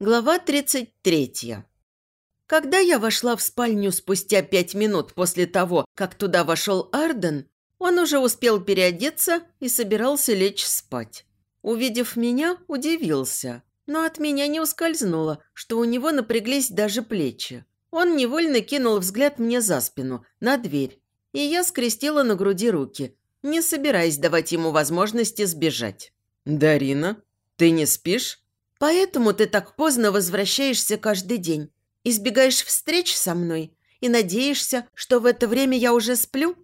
Глава 33. Когда я вошла в спальню спустя пять минут после того, как туда вошел Арден, он уже успел переодеться и собирался лечь спать. Увидев меня, удивился, но от меня не ускользнуло, что у него напряглись даже плечи. Он невольно кинул взгляд мне за спину, на дверь, и я скрестила на груди руки, не собираясь давать ему возможности сбежать. «Дарина, ты не спишь?» Поэтому ты так поздно возвращаешься каждый день, избегаешь встреч со мной и надеешься, что в это время я уже сплю?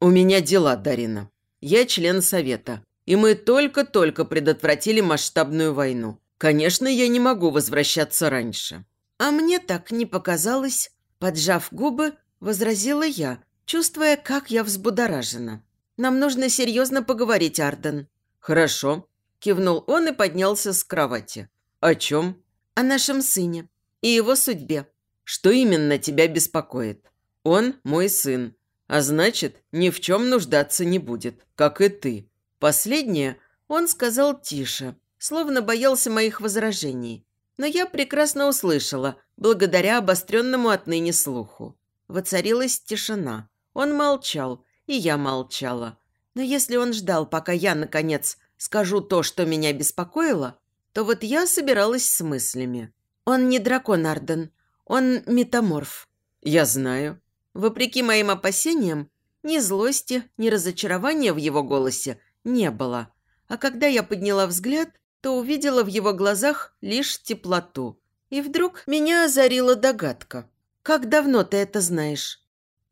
У меня дела, Дарина. Я член совета, и мы только-только предотвратили масштабную войну. Конечно, я не могу возвращаться раньше. А мне так не показалось. Поджав губы, возразила я, чувствуя, как я взбудоражена. Нам нужно серьезно поговорить, Арден. Хорошо. Кивнул он и поднялся с кровати. «О чем?» «О нашем сыне и его судьбе». «Что именно тебя беспокоит?» «Он мой сын, а значит, ни в чем нуждаться не будет, как и ты». Последнее он сказал тише, словно боялся моих возражений. Но я прекрасно услышала, благодаря обостренному отныне слуху. Воцарилась тишина. Он молчал, и я молчала. Но если он ждал, пока я, наконец, скажу то, что меня беспокоило, то вот я собиралась с мыслями. Он не дракон Арден, он метаморф. Я знаю. Вопреки моим опасениям, ни злости, ни разочарования в его голосе не было. А когда я подняла взгляд, то увидела в его глазах лишь теплоту. И вдруг меня озарила догадка. «Как давно ты это знаешь?»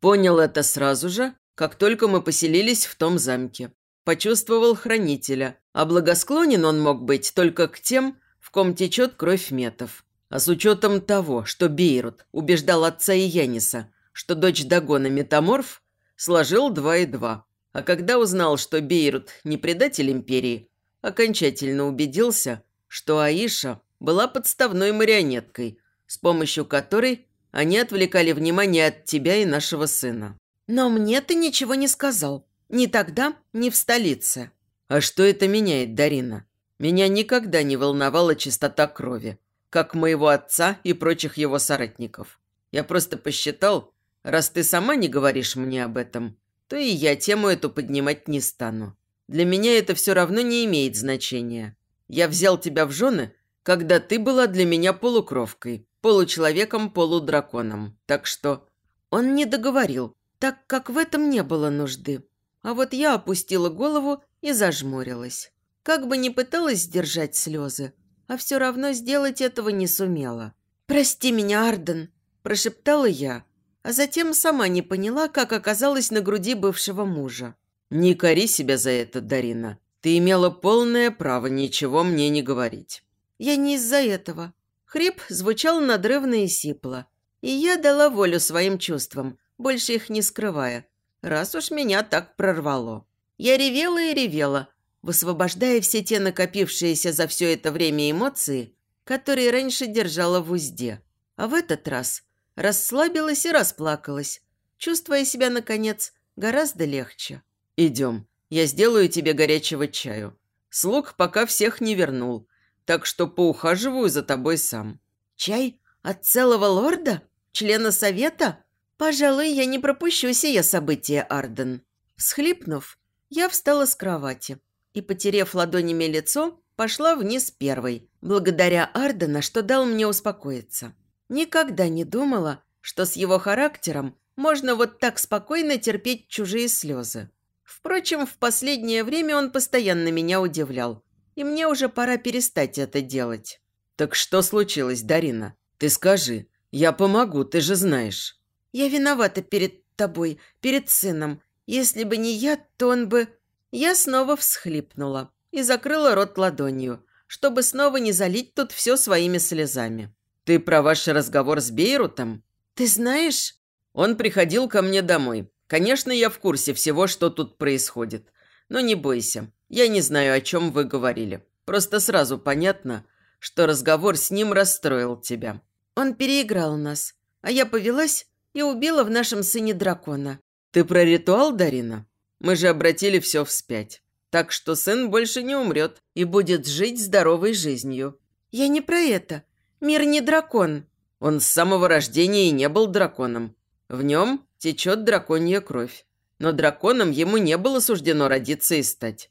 Понял это сразу же, как только мы поселились в том замке. Почувствовал хранителя, а благосклонен он мог быть только к тем, в ком течет кровь метов. А с учетом того, что Бейрут убеждал отца и Яниса, что дочь Дагона метаморф, сложил два и два. А когда узнал, что Бейрут не предатель империи, окончательно убедился, что Аиша была подставной марионеткой, с помощью которой они отвлекали внимание от тебя и нашего сына. «Но мне ты ничего не сказал», ни тогда, ни в столице. А что это меняет, Дарина? Меня никогда не волновала чистота крови, как моего отца и прочих его соратников. Я просто посчитал, раз ты сама не говоришь мне об этом, то и я тему эту поднимать не стану. Для меня это все равно не имеет значения. Я взял тебя в жены, когда ты была для меня полукровкой, получеловеком, полудраконом. Так что...» Он не договорил, так как в этом не было нужды. А вот я опустила голову и зажмурилась. Как бы ни пыталась сдержать слезы, а все равно сделать этого не сумела. «Прости меня, Арден», – прошептала я, а затем сама не поняла, как оказалась на груди бывшего мужа. «Не кори себя за это, Дарина. Ты имела полное право ничего мне не говорить». «Я не из-за этого». Хрип звучал надрывно и сипло. И я дала волю своим чувствам, больше их не скрывая, раз уж меня так прорвало. Я ревела и ревела, высвобождая все те накопившиеся за все это время эмоции, которые раньше держала в узде. А в этот раз расслабилась и расплакалась, чувствуя себя, наконец, гораздо легче. «Идем, я сделаю тебе горячего чаю. Слуг пока всех не вернул, так что поухаживаю за тобой сам». «Чай? От целого лорда? Члена совета?» «Пожалуй, я не пропущу сие событие, Арден». Всхлипнув, я встала с кровати и, потерев ладонями лицо, пошла вниз первой, благодаря Ардена, что дал мне успокоиться. Никогда не думала, что с его характером можно вот так спокойно терпеть чужие слезы. Впрочем, в последнее время он постоянно меня удивлял, и мне уже пора перестать это делать. «Так что случилось, Дарина? Ты скажи, я помогу, ты же знаешь». Я виновата перед тобой, перед сыном. Если бы не я, то он бы...» Я снова всхлипнула и закрыла рот ладонью, чтобы снова не залить тут все своими слезами. «Ты про ваш разговор с Бейрутом?» «Ты знаешь...» «Он приходил ко мне домой. Конечно, я в курсе всего, что тут происходит. Но не бойся, я не знаю, о чем вы говорили. Просто сразу понятно, что разговор с ним расстроил тебя». «Он переиграл нас, а я повелась и убила в нашем сыне дракона. Ты про ритуал, Дарина? Мы же обратили все вспять. Так что сын больше не умрет и будет жить здоровой жизнью. Я не про это. Мир не дракон». Он с самого рождения и не был драконом. В нем течет драконья кровь. Но драконом ему не было суждено родиться и стать.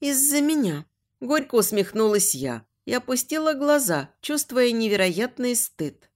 «Из-за меня», – горько усмехнулась я и опустила глаза, чувствуя невероятный стыд.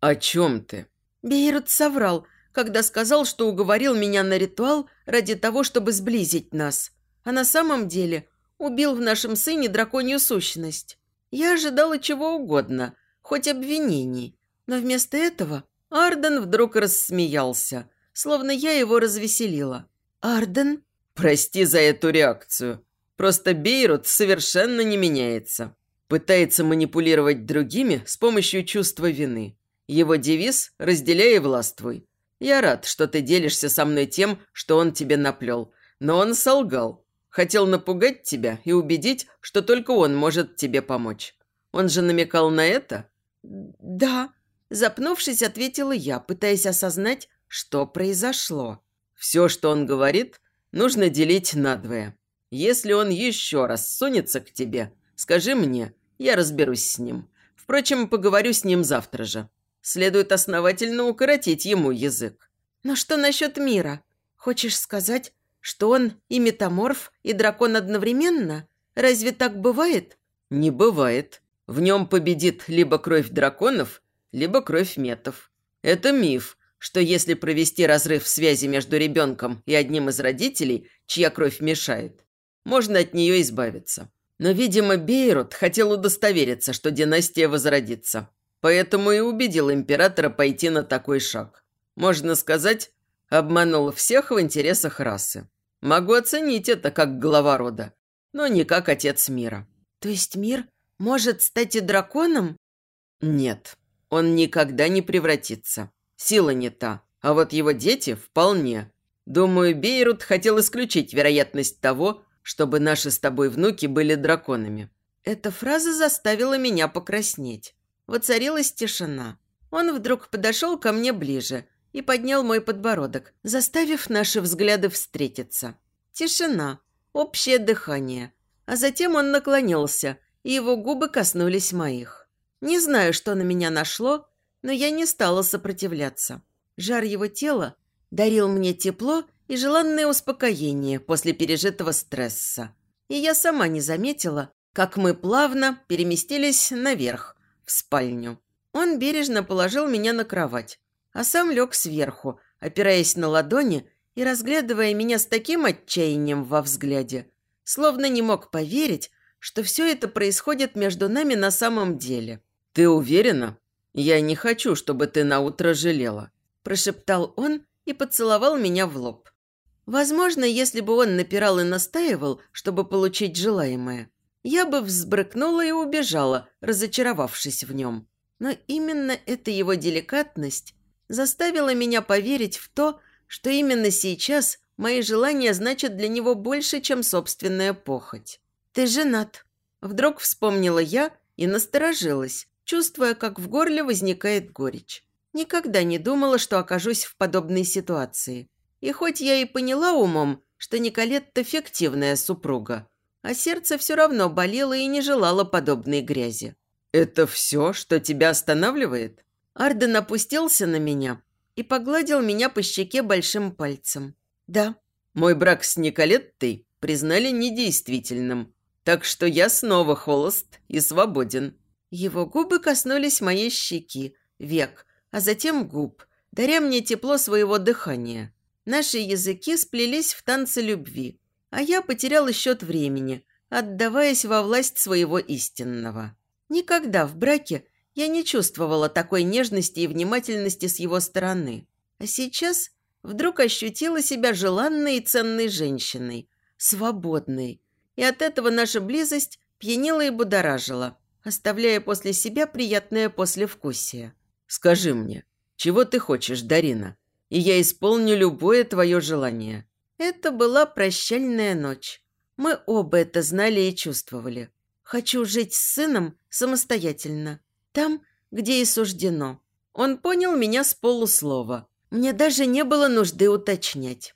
«О чем ты?» Бейрут соврал, когда сказал, что уговорил меня на ритуал ради того, чтобы сблизить нас. А на самом деле убил в нашем сыне драконью сущность. Я ожидала чего угодно, хоть обвинений. Но вместо этого Арден вдруг рассмеялся, словно я его развеселила. «Арден?» «Прости за эту реакцию. Просто Бейрут совершенно не меняется. Пытается манипулировать другими с помощью чувства вины. Его девиз «разделяй и властвуй». Я рад, что ты делишься со мной тем, что он тебе наплел. Но он солгал. Хотел напугать тебя и убедить, что только он может тебе помочь. Он же намекал на это?» «Да», – запнувшись, ответила я, пытаясь осознать, что произошло. «Все, что он говорит, нужно делить надвое. Если он еще раз сунется к тебе, скажи мне, я разберусь с ним. Впрочем, поговорю с ним завтра же. Следует основательно укоротить ему язык». «Но что насчет мира? Хочешь сказать, что он и метаморф, и дракон одновременно? Разве так бывает?» «Не бывает. В нем победит либо кровь драконов, либо кровь метов. Это миф, что если провести разрыв связи между ребенком и одним из родителей, чья кровь мешает, можно от нее избавиться. Но, видимо, Бейрут хотел удостовериться, что династия возродится. Поэтому и убедил императора пойти на такой шаг. Можно сказать, обманул всех в интересах расы. Могу оценить это как глава рода, но не как отец мира. То есть мир может стать и драконом? Нет, он никогда не превратится. Сила не та, а вот его дети вполне. Думаю, Бейрут хотел исключить вероятность того, чтобы наши с тобой внуки были драконами». Эта фраза заставила меня покраснеть. Воцарилась тишина. Он вдруг подошел ко мне ближе и поднял мой подбородок, заставив наши взгляды встретиться. Тишина, общее дыхание. А затем он наклонился, и его губы коснулись моих. Не знаю, что на меня нашло, но я не стала сопротивляться. Жар его тела дарил мне тепло и желанное успокоение после пережитого стресса. И я сама не заметила, как мы плавно переместились наверх, в спальню. Он бережно положил меня на кровать, а сам лег сверху, опираясь на ладони и разглядывая меня с таким отчаянием во взгляде, словно не мог поверить, что все это происходит между нами на самом деле. «Ты уверена?» «Я не хочу, чтобы ты наутро жалела», – прошептал он и поцеловал меня в лоб. Возможно, если бы он напирал и настаивал, чтобы получить желаемое, я бы взбрыкнула и убежала, разочаровавшись в нем. Но именно эта его деликатность заставила меня поверить в то, что именно сейчас мои желания значат для него больше, чем собственная похоть. «Ты женат», – вдруг вспомнила я и насторожилась, чувствуя, как в горле возникает горечь. Никогда не думала, что окажусь в подобной ситуации. И хоть я и поняла умом, что Николетта фиктивная супруга, а сердце все равно болело и не желало подобной грязи. «Это все, что тебя останавливает?» Арден опустился на меня и погладил меня по щеке большим пальцем. «Да». «Мой брак с Николеттой признали недействительным, так что я снова холост и свободен». Его губы коснулись моей щеки, век, а затем губ, даря мне тепло своего дыхания. Наши языки сплелись в танце любви, а я потеряла счет времени, отдаваясь во власть своего истинного. Никогда в браке я не чувствовала такой нежности и внимательности с его стороны. А сейчас вдруг ощутила себя желанной и ценной женщиной, свободной. И от этого наша близость пьянила и будоражила – оставляя после себя приятное послевкусие. «Скажи мне, чего ты хочешь, Дарина? И я исполню любое твое желание». Это была прощальная ночь. Мы оба это знали и чувствовали. Хочу жить с сыном самостоятельно. Там, где и суждено. Он понял меня с полуслова. Мне даже не было нужды уточнять.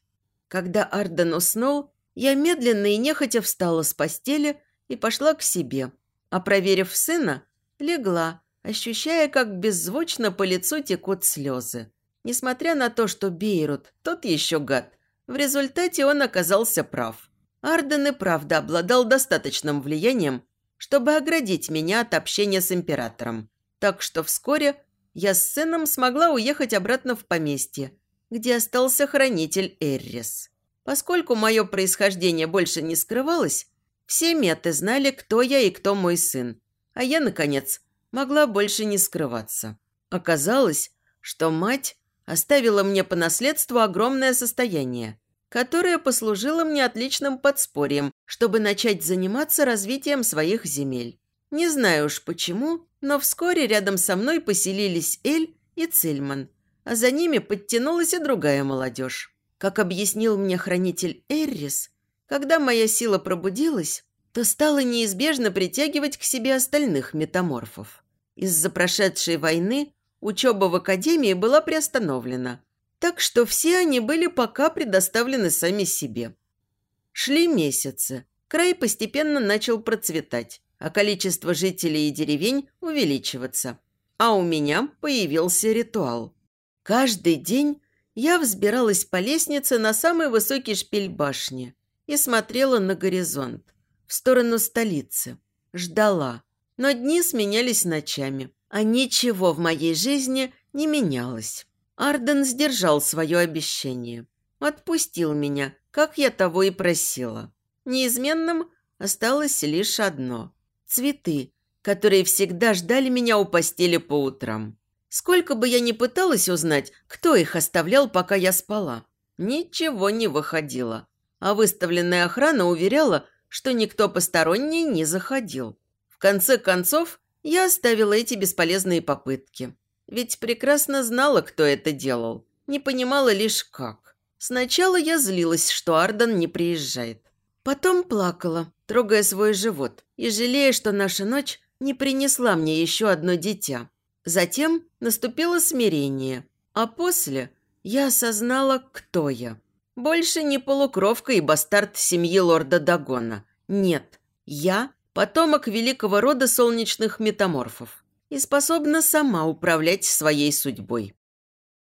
Когда Арден уснул, я медленно и нехотя встала с постели и пошла к себе, а проверив сына, легла, ощущая, как беззвучно по лицу текут слезы. Несмотря на то, что Бейрут, тот еще гад, в результате он оказался прав. Арден и правда обладал достаточным влиянием, чтобы оградить меня от общения с императором. Так что вскоре я с сыном смогла уехать обратно в поместье, где остался хранитель Эррис. Поскольку мое происхождение больше не скрывалось, все меты знали, кто я и кто мой сын, а я, наконец, могла больше не скрываться. Оказалось, что мать оставила мне по наследству огромное состояние, которое послужило мне отличным подспорьем, чтобы начать заниматься развитием своих земель. Не знаю уж почему, но вскоре рядом со мной поселились Эль и Цильман, а за ними подтянулась и другая молодежь. Как объяснил мне хранитель Эррис, когда моя сила пробудилась, то стала неизбежно притягивать к себе остальных метаморфов. Из-за прошедшей войны учеба в академии была приостановлена, так что все они были пока предоставлены сами себе. Шли месяцы, край постепенно начал процветать, а количество жителей и деревень увеличиваться. А у меня появился ритуал. Каждый день я взбиралась по лестнице на самый высокий шпиль башни и смотрела на горизонт, в сторону столицы. Ждала. Но дни сменялись ночами, а ничего в моей жизни не менялось. Арден сдержал свое обещание. Отпустил меня, как я того и просила. Неизменным осталось лишь одно – цветы, которые всегда ждали меня у постели по утрам. Сколько бы я ни пыталась узнать, кто их оставлял, пока я спала, ничего не выходило. А выставленная охрана уверяла, что никто посторонний не заходил. В конце концов, я оставила эти бесполезные попытки. Ведь прекрасно знала, кто это делал. Не понимала лишь как. Сначала я злилась, что Ардан не приезжает. Потом плакала, трогая свой живот и жалея, что наша ночь не принесла мне еще одно дитя. Затем наступило смирение, а после я осознала, кто я. Больше не полукровка и бастард семьи лорда Дагона. Нет, я – потомок великого рода солнечных метаморфов и способна сама управлять своей судьбой.